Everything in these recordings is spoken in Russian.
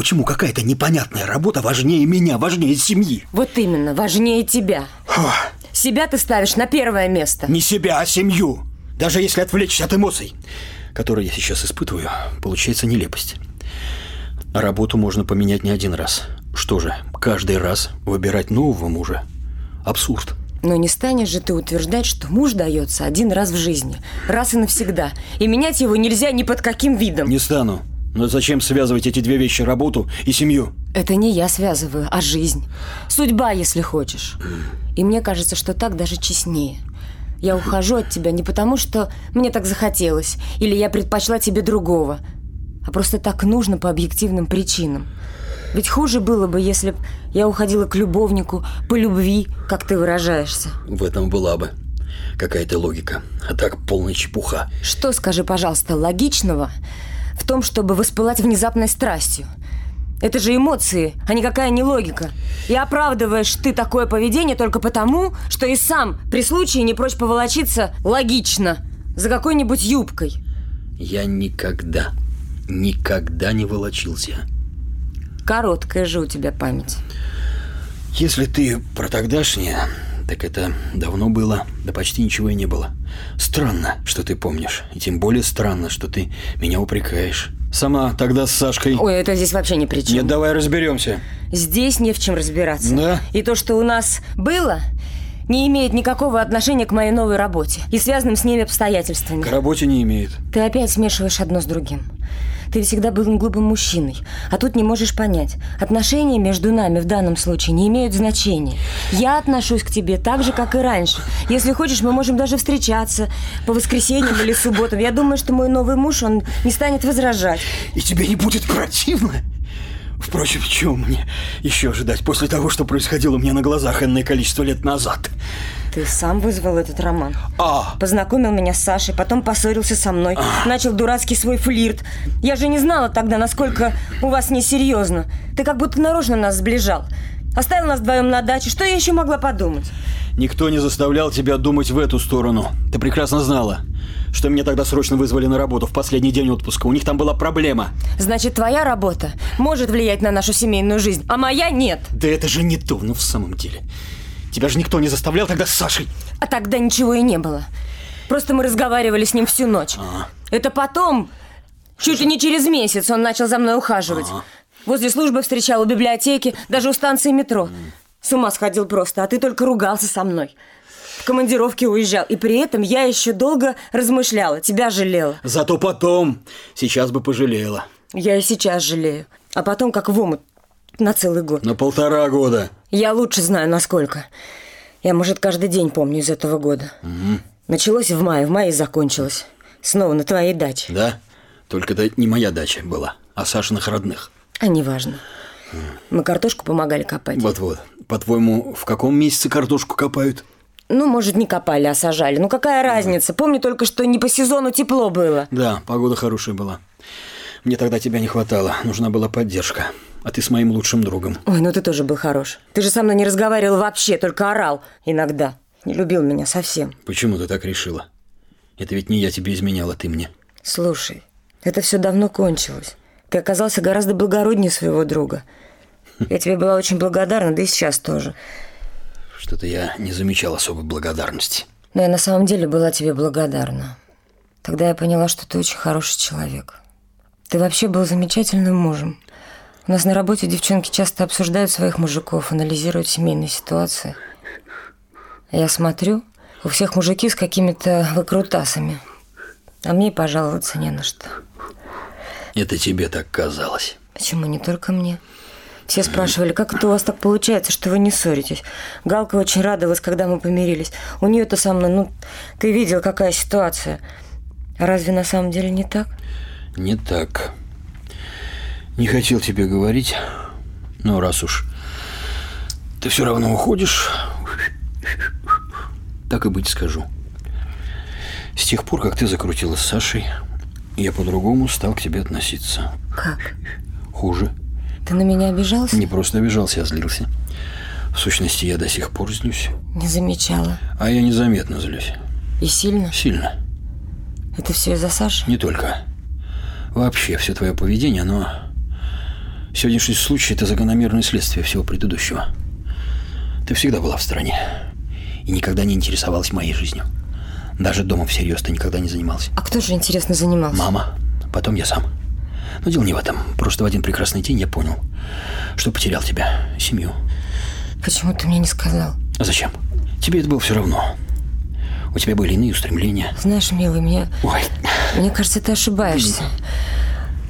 Почему какая-то непонятная работа важнее меня, важнее семьи? Вот именно, важнее тебя. Себя ты ставишь на первое место. Не себя, а семью. Даже если отвлечься от эмоций, которые я сейчас испытываю, получается нелепость. Работу можно поменять не один раз. Что же, каждый раз выбирать нового мужа? Абсурд. Но не станешь же ты утверждать, что муж дается один раз в жизни, раз и навсегда, и менять его нельзя ни под каким видом. Не стану. Но зачем связывать эти две вещи, работу и семью? Это не я связываю, а жизнь. Судьба, если хочешь. И мне кажется, что так даже честнее. Я ухожу от тебя не потому, что мне так захотелось, или я предпочла тебе другого, а просто так нужно по объективным причинам. Ведь хуже было бы, если б я уходила к любовнику по любви, как ты выражаешься. В этом была бы какая-то логика. А так полная чепуха. Что, скажи, пожалуйста, логичного в том, чтобы воспылать внезапной страстью? Это же эмоции, а никакая не логика. И оправдываешь ты такое поведение только потому, что и сам при случае не прочь поволочиться логично за какой-нибудь юбкой. Я никогда, никогда не волочился. Короткая же у тебя память. Если ты про тогдашнее, так это давно было, да почти ничего и не было. Странно, что ты помнишь. И тем более странно, что ты меня упрекаешь. Сама тогда с Сашкой... Ой, это здесь вообще ни при чем. Нет, давай разберемся. Здесь не в чем разбираться. Да? И то, что у нас было, не имеет никакого отношения к моей новой работе и связанным с ними обстоятельствами. К работе не имеет. Ты опять смешиваешь одно с другим. Ты всегда был глупым мужчиной, а тут не можешь понять. Отношения между нами в данном случае не имеют значения. Я отношусь к тебе так же, как и раньше. Если хочешь, мы можем даже встречаться по воскресеньям или субботам. Я думаю, что мой новый муж, он не станет возражать. И тебе не будет противно? Впрочем, чего мне еще ожидать после того, что происходило у меня на глазах энное количество лет назад? Ты сам вызвал этот роман. А, Познакомил меня с Сашей, потом поссорился со мной. Начал дурацкий свой флирт. Я же не знала тогда, насколько у вас несерьезно. Ты как будто нарочно нас сближал. Оставил нас вдвоем на даче. Что я еще могла подумать? никто не заставлял тебя думать в эту сторону. Ты прекрасно знала, что меня тогда срочно вызвали на работу в последний день отпуска. У них там была проблема. Значит, твоя работа может влиять на нашу семейную жизнь, а моя нет. Да это же не то, ну в самом деле. Тебя же никто не заставлял тогда с Сашей. А тогда ничего и не было. Просто мы разговаривали с ним всю ночь. Это потом, чуть ли не через месяц, он начал за мной ухаживать. Возле службы встречал у библиотеки, даже у станции метро. С ума сходил просто, а ты только ругался со мной. В командировке уезжал, и при этом я еще долго размышляла, тебя жалела. Зато потом, сейчас бы пожалела. Я и сейчас жалею. А потом как в омут на целый год. На полтора года. Я лучше знаю, насколько. Я, может, каждый день помню из этого года. Началось в мае, в мае закончилось. Снова на твоей даче. Да? Только это не моя дача была, а Сашиных родных. А неважно. Мы картошку помогали копать. Вот-вот. По-твоему, в каком месяце картошку копают? Ну, может, не копали, а сажали. Ну, какая разница? Помню только, что не по сезону тепло было. Да, погода хорошая была. Мне тогда тебя не хватало, нужна была поддержка. А ты с моим лучшим другом. Ой, ну ты тоже был хорош. Ты же со мной не разговаривал вообще, только орал иногда. Не любил меня совсем. Почему ты так решила? Это ведь не я тебе изменяла, ты мне. Слушай, это все давно кончилось. Ты оказался гораздо благороднее своего друга. Я тебе была очень благодарна, да и сейчас тоже. Что-то я не замечал особой благодарности. Но я на самом деле была тебе благодарна. Тогда я поняла, что ты очень хороший человек. Ты вообще был замечательным мужем. У нас на работе девчонки часто обсуждают своих мужиков, анализируют семейные ситуации. Я смотрю, у всех мужики с какими-то выкрутасами. А мне пожаловаться не на что. Это тебе так казалось. Почему не только мне? Все спрашивали, как это у вас так получается, что вы не ссоритесь. Галка очень радовалась, когда мы помирились. У нее-то со мной, ну, ты видел, какая ситуация. Разве на самом деле не так? Не так. Не хотел тебе говорить, но раз уж ты все равно уходишь, так и быть скажу. С тех пор, как ты закрутилась с Сашей, я по-другому стал к тебе относиться. Как? Хуже. Ты на меня обижался? Не просто обижался, а злился. В сущности, я до сих пор злюсь. Не замечала. А я незаметно злюсь. И сильно? Сильно. Это все из-за Саши? Не только. Вообще, все твое поведение, оно Сегодняшний случай – это закономерное следствие всего предыдущего. Ты всегда была в стороне и никогда не интересовалась моей жизнью. Даже дома всерьез ты никогда не занимался. А кто же, интересно, занимался? Мама, потом я сам. Но дело не в этом. Просто в один прекрасный день я понял, что потерял тебя, семью. Почему ты мне не сказал? А зачем? Тебе это было все равно. У тебя были иные устремления. Знаешь, милый, мне... Ой, Мне кажется, ты ошибаешься.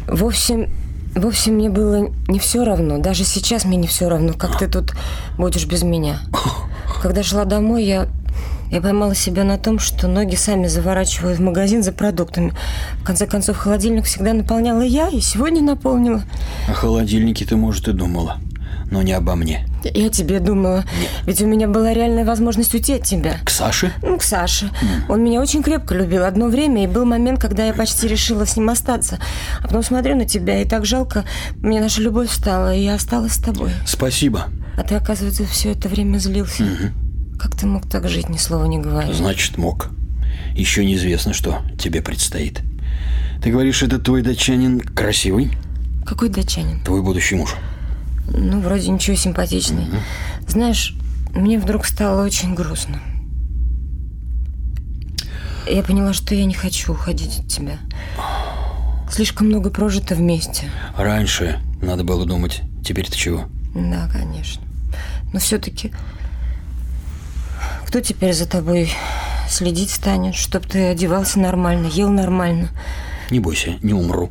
Вовсе, вовсе мне было не все равно. Даже сейчас мне не все равно, как ты тут будешь без меня. Когда шла домой, я, я поймала себя на том, что ноги сами заворачивают в магазин за продуктами. В конце концов, холодильник всегда наполняла я, и сегодня наполнила. о холодильнике ты, может, и думала, но не обо мне. Я тебе думала. Ведь у меня была реальная возможность уйти от тебя. К Саше? Ну, к Саше. Он меня очень крепко любил одно время, и был момент, когда я почти решила с ним остаться. А потом смотрю на тебя, и так жалко, мне наша любовь стала, и я осталась с тобой. Спасибо. А ты, оказывается, все это время злился. Как ты мог так жить, ни слова не говоря? Значит, мог. Еще неизвестно, что тебе предстоит. Ты говоришь, этот твой датчанин красивый? Какой датчанин? Твой будущий муж. Ну, вроде ничего симпатичный. Знаешь, мне вдруг стало очень грустно. Я поняла, что я не хочу уходить от тебя. Слишком много прожито вместе. Раньше надо было думать. Теперь-то чего? Да, конечно. Но все-таки кто теперь за тобой следить станет, чтоб ты одевался нормально, ел нормально? Не бойся, не умру.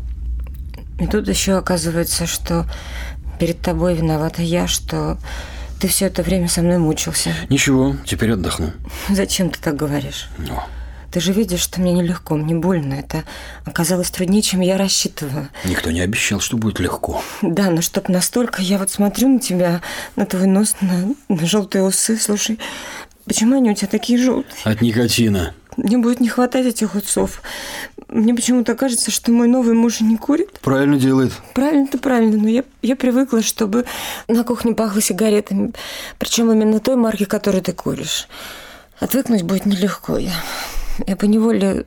И тут еще оказывается, что перед тобой виновата я, что ты все это время со мной мучился. Ничего, теперь отдохну. Зачем ты так говоришь? Ну, Ты же видишь, что мне нелегко, мне больно. Это оказалось труднее, чем я рассчитывала. никто не обещал, что будет легко. Да, но чтоб настолько, я вот смотрю на тебя, на твой нос, на, на желтые усы, слушай, почему они у тебя такие желтые? От никотина. Мне будет не хватать этих усов. Мне почему-то кажется, что мой новый муж не курит. Правильно делает. Правильно-то правильно, но я, я привыкла, чтобы на кухне пахло сигаретами. Причем именно той марки, которую ты куришь. Отвыкнуть будет нелегко. Я, я поневоле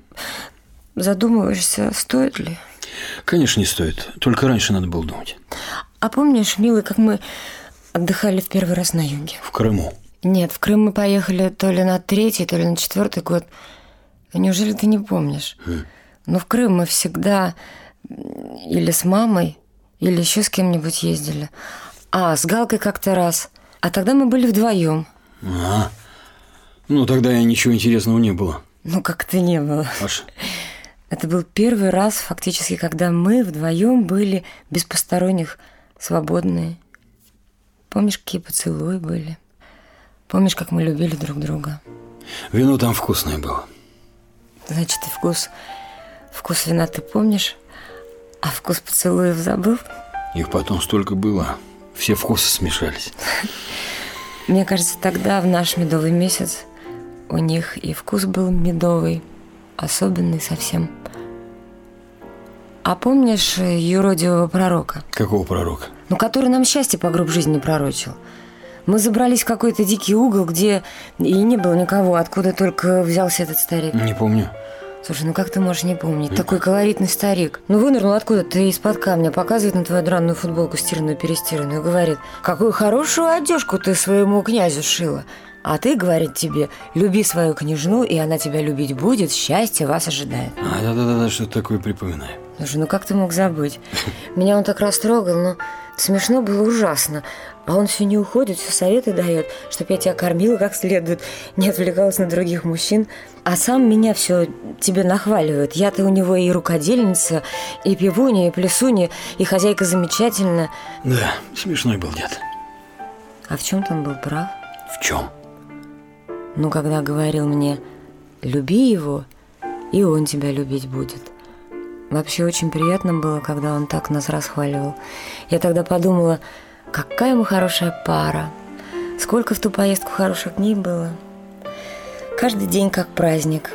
задумываешься, стоит ли. Конечно, не стоит. Только раньше надо было думать. А помнишь, милый, как мы отдыхали в первый раз на юге? В Крыму. Нет, в Крым мы поехали то ли на третий, то ли на четвертый год. Неужели ты не помнишь? Но в Крым мы всегда или с мамой, или еще с кем-нибудь ездили. А, с Галкой как-то раз. А тогда мы были вдвоем. А, ну тогда и ничего интересного не было. Ну, как-то не было. Аж Это был первый раз, фактически, когда мы вдвоем были без посторонних, свободные. Помнишь, какие поцелуи были? Помнишь, как мы любили друг друга? вино там вкусное было. Значит, и вкус, вкус вина ты помнишь, а вкус поцелуев забыл? Их потом столько было. Все вкусы смешались. Мне кажется, тогда, в наш медовый месяц, у них и вкус был медовый, особенный совсем. А помнишь э, юродивого пророка? Какого пророка? Ну, который нам счастье по гроб жизни пророчил. Мы забрались в какой-то дикий угол, где и не было никого, откуда только взялся этот старик. Не помню. Слушай, ну как ты можешь не помнить? Такой колоритный старик. Ну вынырнул откуда-то из-под камня, показывает на твою дранную футболку стиранную перестиранную и говорит, какую хорошую одежку ты своему князю шила. А ты, говорит тебе, люби свою княжну, и она тебя любить будет, счастье вас ожидает. А, да-да-да, что такое припоминаю. Слушай, ну как ты мог забыть? Меня он так растрогал, но смешно было ужасно. А он все не уходит, все советы дает, чтоб я тебя кормила как следует, не отвлекалась на других мужчин. А сам меня все тебе нахваливает. Я-то у него и рукодельница, и пивунья, и плесунья, и хозяйка замечательная. Да, смешной был дед. А в чем-то он был прав. В чем? Ну, когда говорил мне, люби его, и он тебя любить будет. Вообще очень приятно было, когда он так нас расхваливал. Я тогда подумала, какая мы хорошая пара. Сколько в ту поездку хороших дней было. Каждый день как праздник.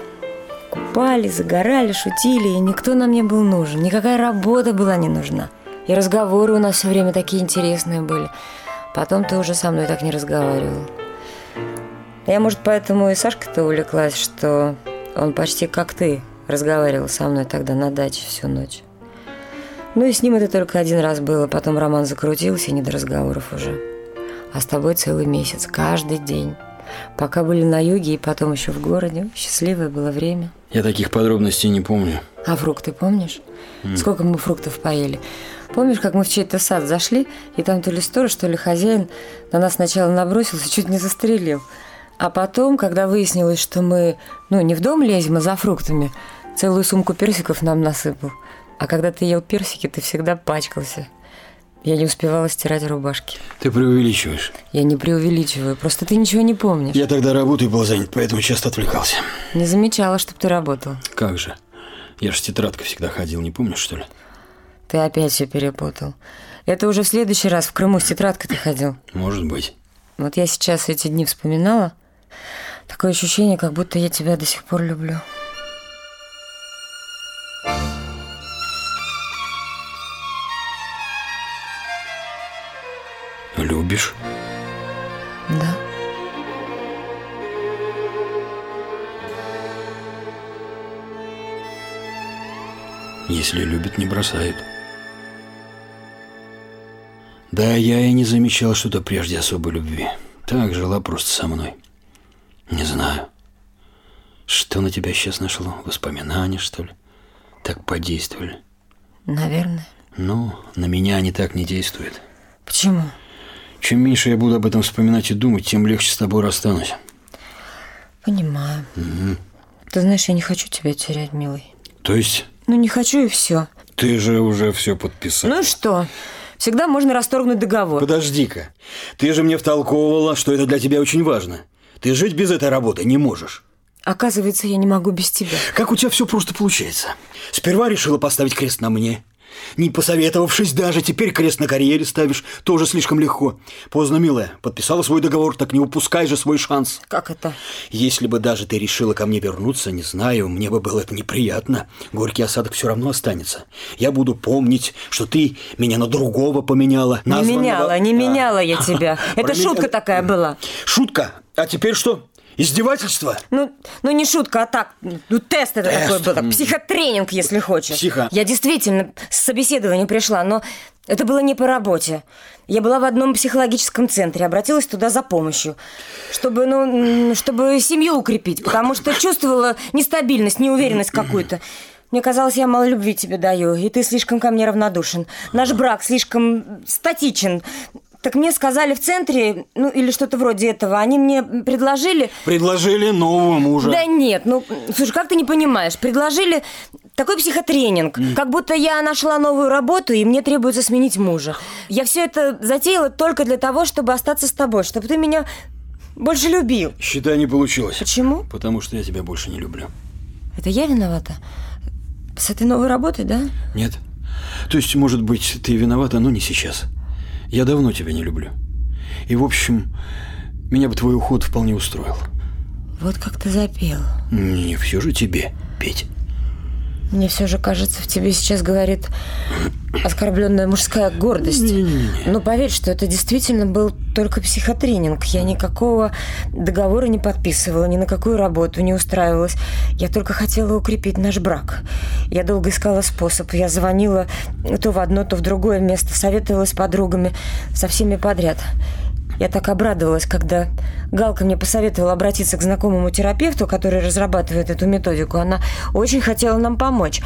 Купали, загорали, шутили, и никто нам не был нужен. Никакая работа была не нужна. И разговоры у нас все время такие интересные были. Потом ты уже со мной так не разговаривал. Я, может, поэтому и Сашка-то увлеклась, что он почти как ты разговаривал со мной тогда на даче всю ночь. Ну и с ним это только один раз было. Потом роман закрутился, и не до разговоров уже. А с тобой целый месяц, каждый день. Пока были на юге и потом еще в городе. Счастливое было время. Я таких подробностей не помню. А фрукты помнишь? Сколько мы фруктов поели? Помнишь, как мы в чей-то сад зашли, и там то ли сторож, то ли хозяин на нас сначала набросился, чуть не застрелил. А потом, когда выяснилось, что мы, ну, не в дом лезем, а за фруктами, целую сумку персиков нам насыпал. А когда ты ел персики, ты всегда пачкался. Я не успевала стирать рубашки. Ты преувеличиваешь. Я не преувеличиваю, просто ты ничего не помнишь. Я тогда работой был занят, поэтому часто отвлекался. Не замечала, чтоб ты работал. Как же? Я же с тетрадкой всегда ходил, не помнишь, что ли? Ты опять все перепутал. Это уже в следующий раз в Крыму с тетрадкой ты ходил. Может быть. Вот я сейчас эти дни вспоминала. Такое ощущение, как будто я тебя до сих пор люблю. Любишь? Да. Если любят, не бросают. Да, я и не замечал что-то прежде особой любви. Так жила просто со мной. Не знаю. Что на тебя сейчас нашло? Воспоминания, что ли? Так подействовали? Наверное. Ну, на меня они так не действуют. Почему? Чем меньше я буду об этом вспоминать и думать, тем легче с тобой расстанусь. Понимаю. Ты знаешь, я не хочу тебя терять, милый. То есть, Ну, не хочу и все. ты же уже все подписал. Ну что? Всегда можно расторгнуть договор. Подожди-ка. Ты же мне втолковывала, что это для тебя очень важно. Ты жить без этой работы не можешь. Оказывается, я не могу без тебя. Как у тебя все просто получается? Сперва решила поставить крест на мне. Не посоветовавшись даже, теперь крест на карьере ставишь. Тоже слишком легко. Поздно, милая. Подписала свой договор, так не упускай же свой шанс. Как это? Если бы даже ты решила ко мне вернуться, не знаю, мне бы было это неприятно. Горький осадок все равно останется. Я буду помнить, что ты меня на другого поменяла. Не названного- меняла, не меняла я тебя. Это шутка такая была. Шутка? А теперь что? Издевательство? Ну, ну не шутка, а так, ну тест это Тест. такой был, психотренинг, если хочешь. Психо. Я действительно с собеседования пришла, но это было не по работе. Я была в одном психологическом центре, обратилась туда за помощью, чтобы, ну, чтобы семью укрепить, потому что чувствовала нестабильность, неуверенность какую-то. Мне казалось, я мало любви тебе даю, и ты слишком ко мне равнодушен. Наш брак слишком статичен. Так мне сказали в центре, ну или что-то вроде этого, они мне предложили Предложили нового мужа. да нет, ну, слушай, как ты не понимаешь? Предложили такой психотренинг, как будто я нашла новую работу, и мне требуется сменить мужа. Я все это затеяла только для того, чтобы остаться с тобой, чтобы ты меня больше любил. Считай, не получилось. Почему? Потому что я тебя больше не люблю. Это я виновата? С этой новой работой, да? Нет. То есть, может быть, ты виновата, но не сейчас. Я давно тебя не люблю. И, в общем, меня бы твой уход вполне устроил. Вот как ты запел. Не все же тебе петь. Мне все же кажется, в тебе сейчас говорит оскорбленная мужская гордость. Но поверь, что это действительно был только психотренинг. Я никакого договора не подписывала, ни на какую работу не устраивалась. Я только хотела укрепить наш брак. Я долго искала способ. Я звонила то в одно, то в другое место, советовалась с подругами, со всеми подряд. Я так обрадовалась, когда Галка мне посоветовала обратиться к знакомому терапевту, который разрабатывает эту методику. Она очень хотела нам помочь.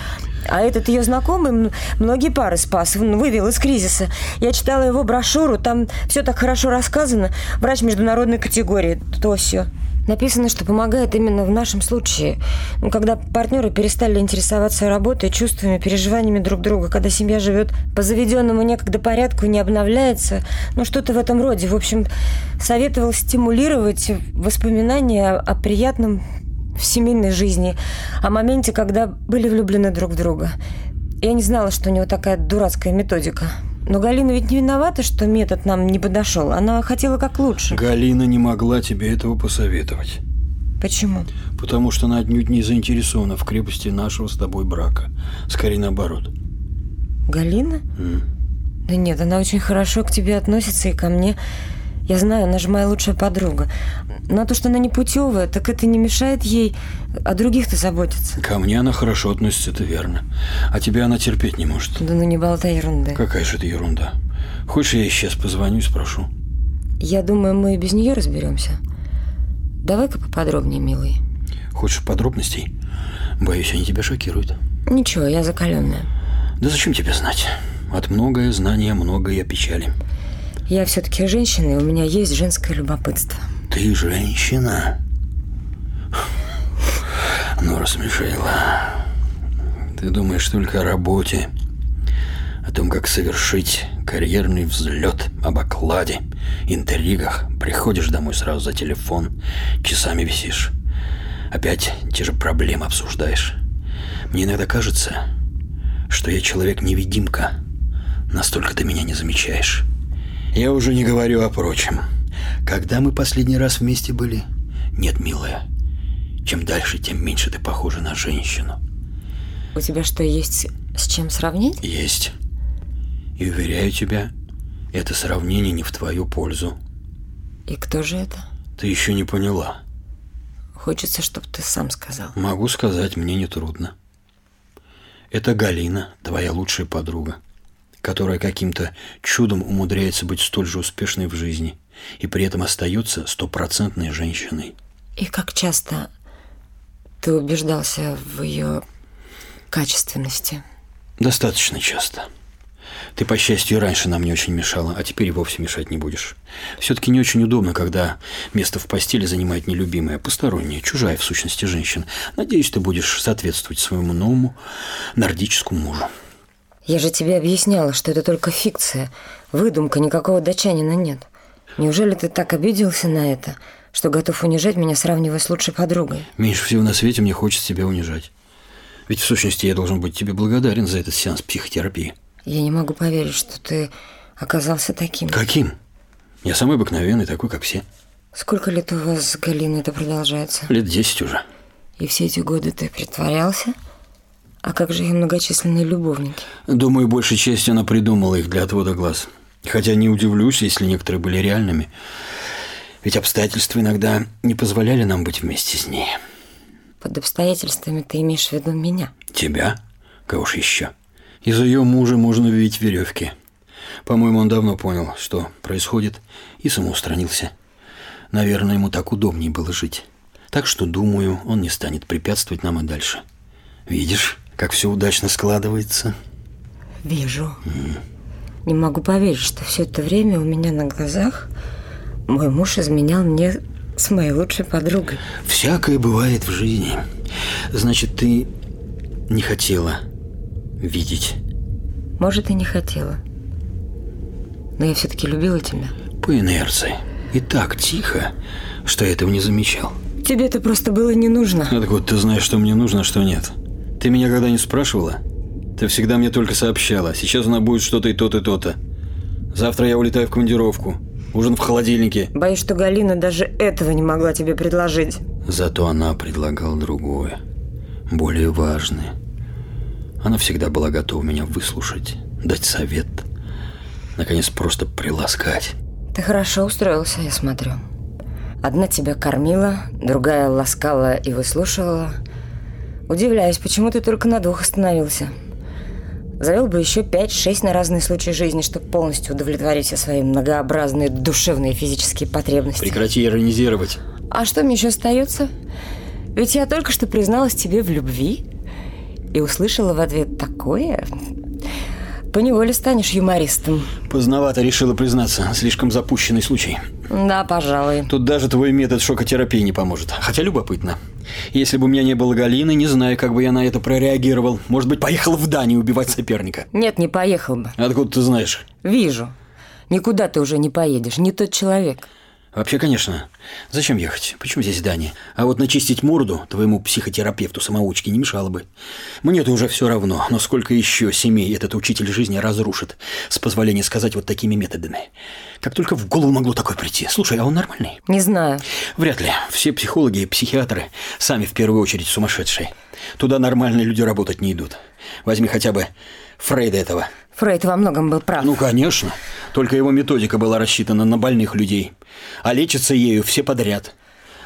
А этот ее знакомый многие пары спас, вывел из кризиса. Я читала его брошюру, там все так хорошо рассказано. Врач международной категории, то все. Написано, что помогает именно в нашем случае. Ну, когда партнеры перестали интересоваться работой, чувствами, переживаниями друг друга, когда семья живет по заведенному некогда порядку и не обновляется, ну что-то в этом роде. В общем, советовал стимулировать воспоминания о приятном в семейной жизни, о моменте, когда были влюблены друг в друга. Я не знала, что у него такая дурацкая методика. Но Галина ведь не виновата, что метод нам не подошел. Она хотела как лучше. Галина не могла тебе этого посоветовать. Почему? Потому что она отнюдь не заинтересована в крепости нашего с тобой брака. Скорее наоборот. Галина? Да нет, она очень хорошо к тебе относится и ко мне. Я знаю, она же моя лучшая подруга. Но то, что она непутевая, так это не мешает ей о других-то заботиться. Ко мне она хорошо относится, это верно. А тебя она терпеть не может. Да ну не болтай ерунды. Какая же это ерунда. Хочешь, я сейчас позвоню и спрошу? Я думаю, мы и без нее разберемся. Давай-ка поподробнее, милый. Хочешь подробностей? Боюсь, они тебя шокируют. Ничего, я закаленная. Да зачем тебе знать? От многое знания, многое печали. Я все-таки женщина, и у меня есть женское любопытство. Ты женщина? Ну, рассмешила. Ты думаешь только о работе, о том, как совершить карьерный взлет, об окладе, интригах. Приходишь домой сразу за телефон, часами висишь. Опять те же проблемы обсуждаешь. Мне иногда кажется, что я человек-невидимка. Настолько ты меня не замечаешь. Я уже не говорю о прочем. Когда мы последний раз вместе были? Нет, милая. Чем дальше, тем меньше ты похожа на женщину. У тебя что, есть с чем сравнить? Есть. И уверяю тебя, это сравнение не в твою пользу. И кто же это? Ты еще не поняла. Хочется, чтобы ты сам сказал. Могу сказать, мне не трудно. Это Галина, твоя лучшая подруга, которая каким-то чудом умудряется быть столь же успешной в жизни и при этом остается стопроцентной женщиной. И как часто ты убеждался в ее качественности? Достаточно часто. Ты, по счастью, раньше нам не очень мешала, а теперь и вовсе мешать не будешь. Все-таки не очень удобно, когда место в постели занимает нелюбимая, посторонняя, чужая в сущности женщина. Надеюсь, ты будешь соответствовать своему новому нордическому мужу. Я же тебе объясняла, что это только фикция, выдумка, никакого датчанина нет. Неужели ты так обиделся на это, что готов унижать меня, сравнивая с лучшей подругой? Меньше всего на свете мне хочется тебя унижать. Ведь в сущности я должен быть тебе благодарен за этот сеанс психотерапии. Я не могу поверить, что ты оказался таким. Каким? Я самый обыкновенный, такой, как все. Сколько лет у вас с Галиной это продолжается? Лет десять уже. И все эти годы ты притворялся? А как же ее многочисленные любовники? Думаю, большей частью она придумала их для отвода глаз. Хотя не удивлюсь, если некоторые были реальными. Ведь обстоятельства иногда не позволяли нам быть вместе с ней. Под обстоятельствами ты имеешь в виду меня? Тебя? Кого ж еще? Из ее мужа можно увидеть веревки. По-моему, он давно понял, что происходит, и самоустранился. Наверное, ему так удобнее было жить. Так что, думаю, он не станет препятствовать нам и дальше. Видишь, как все удачно складывается? Вижу. Mm. Не могу поверить, что все это время у меня на глазах мой муж изменял мне с моей лучшей подругой. Всякое бывает в жизни. Значит, ты не хотела видеть. Может, и не хотела. Но я все-таки любила тебя. По инерции. И так тихо, что я этого не замечал. Тебе это просто было не нужно. А вот, ты знаешь, что мне нужно, а что нет. Ты меня когда не спрашивала? Ты всегда мне только сообщала. Сейчас у нас будет что-то и то-то, и то-то. Завтра я улетаю в командировку. Ужин в холодильнике. Боюсь, что Галина даже этого не могла тебе предложить. Зато она предлагала другое. Более важное. Она всегда была готова меня выслушать, дать совет. Наконец, просто приласкать. Ты хорошо устроился, я смотрю. Одна тебя кормила, другая ласкала и выслушивала. Удивляюсь, почему ты только на двух остановился. Завел бы еще пять-шесть на разные случаи жизни, чтобы полностью удовлетворить все свои многообразные душевные и физические потребности. Прекрати иронизировать. А что мне еще остается? Ведь я только что призналась тебе в любви и услышала в ответ такое. Поневоле станешь юмористом. Поздновато решила признаться. Слишком запущенный случай. Да, пожалуй. Тут даже твой метод шокотерапии не поможет. Хотя любопытно. Если бы у меня не было Галины, не знаю, как бы я на это прореагировал. Может быть, поехал в Данию убивать соперника. Нет, не поехал бы. Откуда ты знаешь? Вижу. Никуда ты уже не поедешь. Не тот человек. Вообще, конечно. Зачем ехать? Почему здесь здание? А вот начистить морду твоему психотерапевту-самоучке не мешало бы. Мне-то уже все равно, но сколько еще семей этот учитель жизни разрушит, с позволения сказать вот такими методами. Как только в голову могло такое прийти. Слушай, а он нормальный? Не знаю. Вряд ли. Все психологи и психиатры сами в первую очередь сумасшедшие. Туда нормальные люди работать не идут. Возьми хотя бы Фрейда этого. Фрейд во многом был прав. Ну, конечно. Только его методика была рассчитана на больных людей. А лечатся ею все подряд.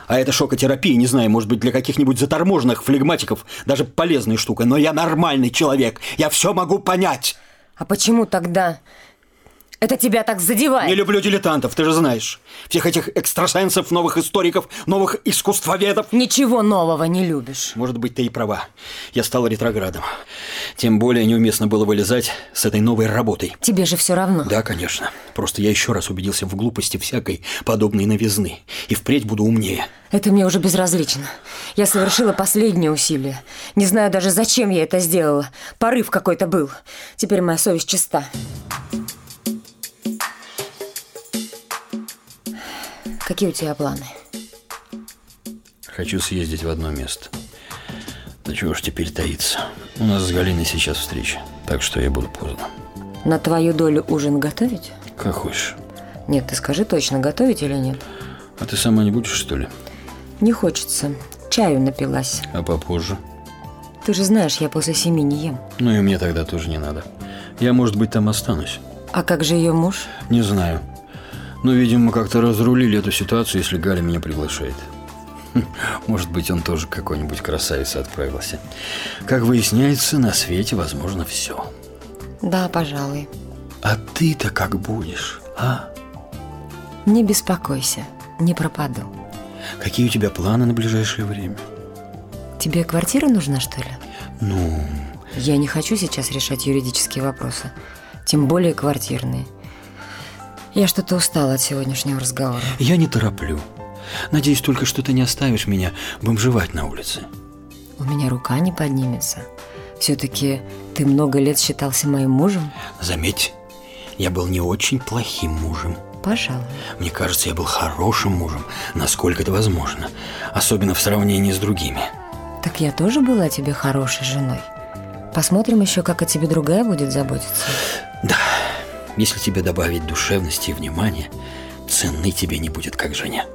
А эта шокотерапия, не знаю, может быть, для каких-нибудь заторможенных флегматиков даже полезная штука. Но я нормальный человек. Я все могу понять. А почему тогда это тебя так задевает? Не люблю дилетантов, ты же знаешь. Всех этих экстрасенсов, новых историков, новых искусствоведов. Ничего нового не любишь. Может быть, ты и права. Я стал ретроградом. Тем более неуместно было вылезать с этой новой работой. Тебе же все равно. Да, конечно. Просто я еще раз убедился в глупости всякой подобной новизны. И впредь буду умнее. Это мне уже безразлично. Я совершила последнее усилие. Не знаю даже, зачем я это сделала. Порыв какой-то был. Теперь моя совесть чиста. Какие у тебя планы? Хочу съездить в одно место. Да чего ж теперь таиться. У нас с Галиной сейчас встреча, так что я буду поздно. На твою долю ужин готовить? Как хочешь. Нет, ты скажи точно, готовить или нет? А ты сама не будешь, что ли? Не хочется. Чаю напилась. А попозже? Ты же знаешь, я после семи не ем. Ну и мне тогда тоже не надо. Я, может быть, там останусь. А как же ее муж? Не знаю. Но, видимо, как-то разрулили эту ситуацию, если Галя меня приглашает. Может быть, он тоже какой-нибудь красавице отправился. Как выясняется, на свете возможно все. Да, пожалуй. А ты-то как будешь, а? Не беспокойся, не пропаду. Какие у тебя планы на ближайшее время? Тебе квартира нужна, что ли? Ну, Я не хочу сейчас решать юридические вопросы. Тем более квартирные. Я что-то устала от сегодняшнего разговора. я не тороплю. Надеюсь только, что ты не оставишь меня бомжевать на улице. У меня рука не поднимется. Все-таки ты много лет считался моим мужем? Заметь, я был не очень плохим мужем. Пожалуй. Мне кажется, я был хорошим мужем, насколько это возможно. Особенно в сравнении с другими. Так я тоже была тебе хорошей женой. Посмотрим еще, как о тебе другая будет заботиться. Да, если тебе добавить душевности и внимания, цены тебе не будет как жене.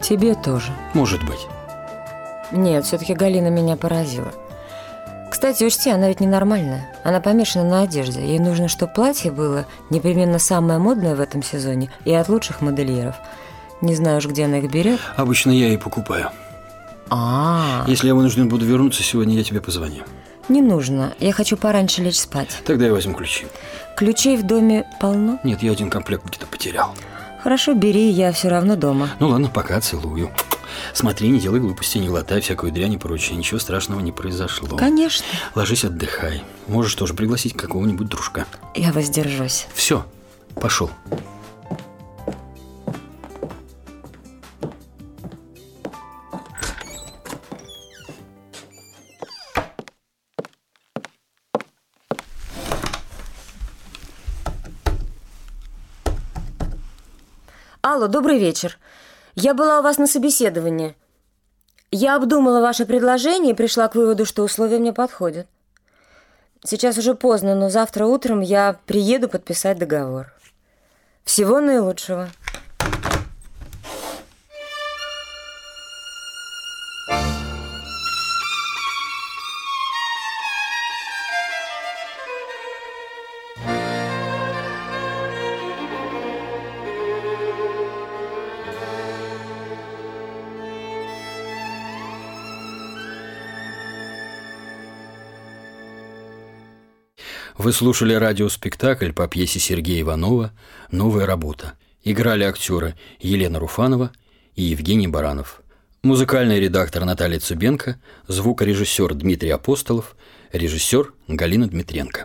Тебе тоже. Может быть. Нет, все-таки Галина меня поразила. Кстати, учти, она ведь ненормальная. Она помешана на одежде. Ей нужно, чтобы платье было непременно самое модное в этом сезоне и от лучших модельеров. Не знаю уж, где она их берет. Обычно я и покупаю. А, Если я вынужден буду вернуться сегодня, я тебе позвоню. Не нужно. Я хочу пораньше лечь спать. Тогда я возьму ключи. Ключей в доме полно. Нет, я один комплект где-то потерял. Хорошо, бери, я все равно дома. Ну ладно, пока, целую. Смотри, не делай глупости, не глотай всякую дрянь и прочее. Ничего страшного не произошло. Конечно. Ложись, отдыхай. Можешь тоже пригласить какого-нибудь дружка. Я воздержусь. Все, пошел. Алло, добрый вечер. Я была у вас на собеседовании. Я обдумала ваше предложение и пришла к выводу, что условия мне подходят. Сейчас уже поздно, но завтра утром я приеду подписать договор. Всего наилучшего. Вы слушали радиоспектакль по пьесе Сергея Иванова «Новая работа». Играли актеры Елена Руфанова и Евгений Баранов. Музыкальный редактор Наталья Цыбенко, звукорежиссер Дмитрий Апостолов, режиссер Галина Дмитренко.